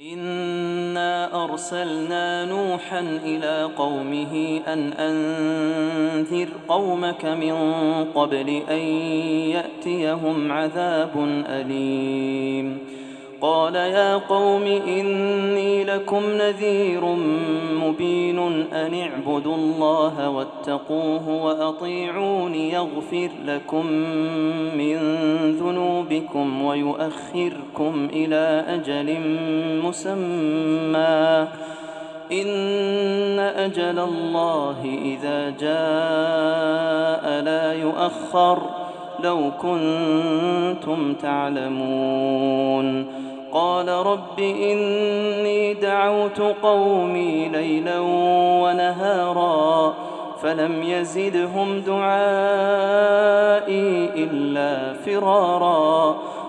إنا أرسلنا نوحا إلى قومه أن أنذر قومك من قبل أن يأتيهم عذاب أليم قال يا قوم إني لكم نذير مبين أن اعبدوا الله واتقوه وأطيعون يغفر لكم من ذنوبكم ويؤخركم إلى أجل مسمى. إن أجل الله إذا جاء لا يؤخر لو كنتم تعلمون. قال رب إني دعوت قومي ليلا ونهارا فلم يزدهم دعائي إلا فرارا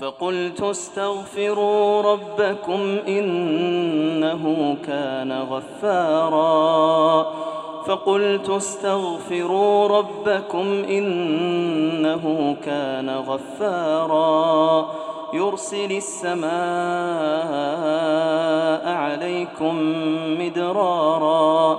فقلت استغفروا ربكم إنه كان غفارا. فقلت استغفروا ربكم إنه كان غفارا. يرسل السماء عليكم مدرارا.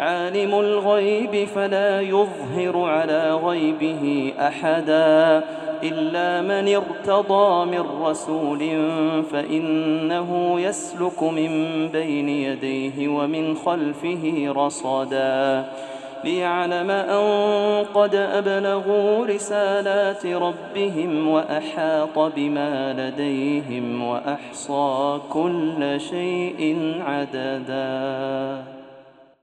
عالم الغيب فلا يظهر على غيبه أحدا إلا من ارتضى من رسول فإنه يسلك من بين يديه ومن خلفه رصدا ليعلم أن قد أبلغوا رسالات ربهم وأحاط بما لديهم وأحصى كل شيء عددا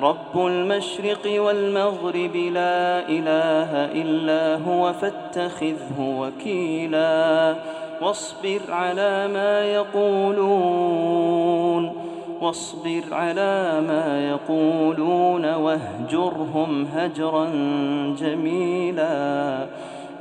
رب المشرق والمغرب لا إله إلا هو فاتخذه وكيلا واصبر على ما يقولون واصبر على ما يقولون واهجرهم هجرا جميلا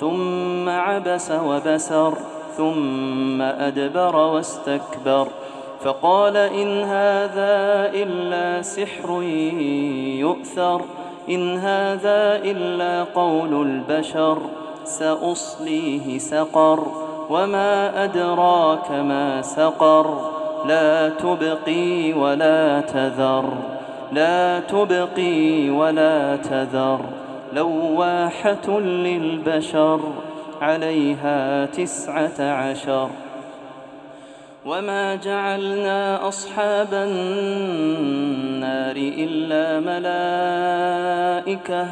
ثم عبس وبسر ثم أدبر واستكبر. فقال إن هذا إلا سحر يؤثر إن هذا إلا قول البشر سأصليه سقر. وما أدراك ما سقر لا تبقي ولا تذر لا تبقي ولا تذر. لواحة للبشر عليها تسعة عشر. وما جعلنا أصحاب النار إلا ملائكة.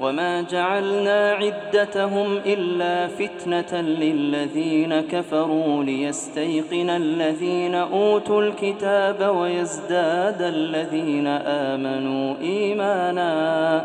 وما جعلنا عدتهم إلا فتنة للذين كفروا ليستيقن الذين أوتوا الكتاب ويزداد الذين آمنوا إيماناً.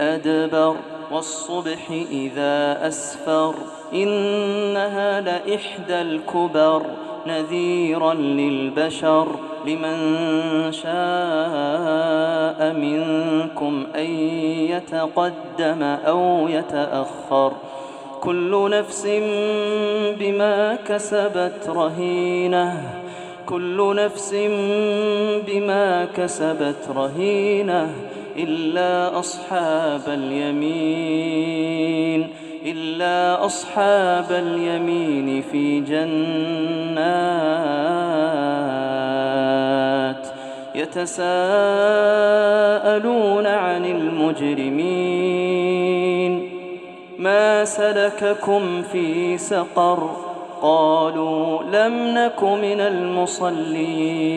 أدبر والصبح إذا أسفر إنها لإحدى الكبر نذيرا للبشر لمن شاء منكم أن يتقدم أو يتأخر كل نفس بما كسبت رهينة كل نفس بما كسبت رهينة إلا أصحاب اليمين إلا أصحاب اليمين في جنات يتساءلون عن المجرمين. ما سلككم في سقر؟ قالوا لم نك من المصلين.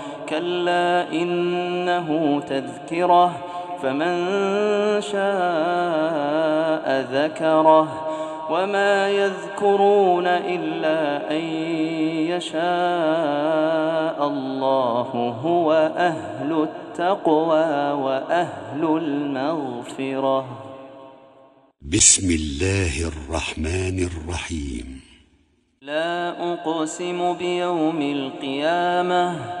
كلا إنه تذكرة فمن شاء ذكره وما يذكرون إلا أن يشاء الله هو أهل التقوى وأهل المغفرة. بسم الله الرحمن الرحيم. لا أقسم بيوم القيامة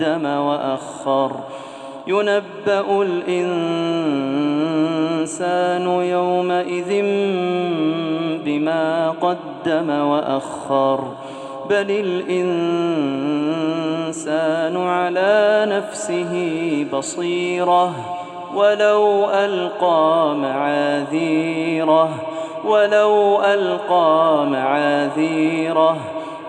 قدم وأخر. ينبأ الإنسان يومئذ بما قدم وأخر. بل الإنسان على نفسه بصيرة. ولو ألقى معاذيره. ولو ألقى معاذيره.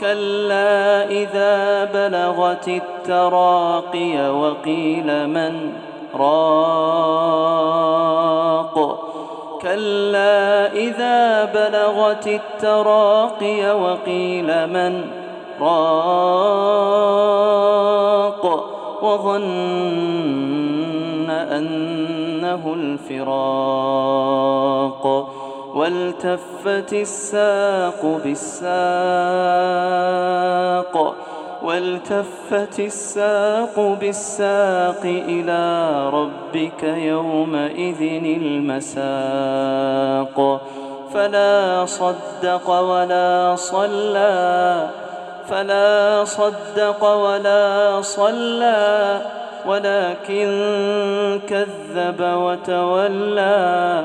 كلا إذا بلغت التراقي وقيل من راق. كلا إذا بلغت التراقي وقيل من راق. وظن أنه الفراق. والتفت الساق بالساق والتفت الساق بالساق إلى ربك يومئذ المساق. فلا صدق ولا صلى فلا صدق ولا صلى ولكن كذب وتولى.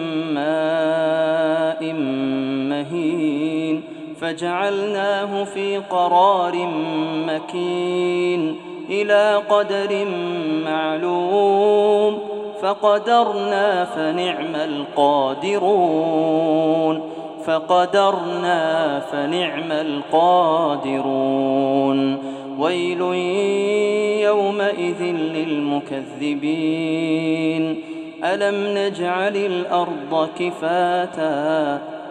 فجعلناه في قرار مكين إلى قدر معلوم فقدرنا فنعم القادرون فقدرنا فنعم القادرون ويل يومئذ للمكذبين ألم نجعل الأرض كفاتا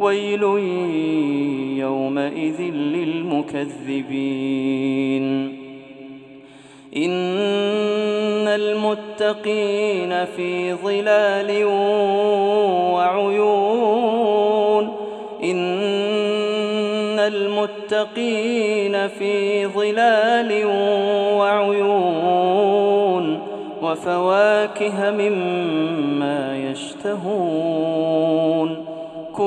ويل يومئذ للمكذبين. إن المتقين في ظلال وعيون. إن المتقين في ظلال وعيون. وفواكه مما يشتهون.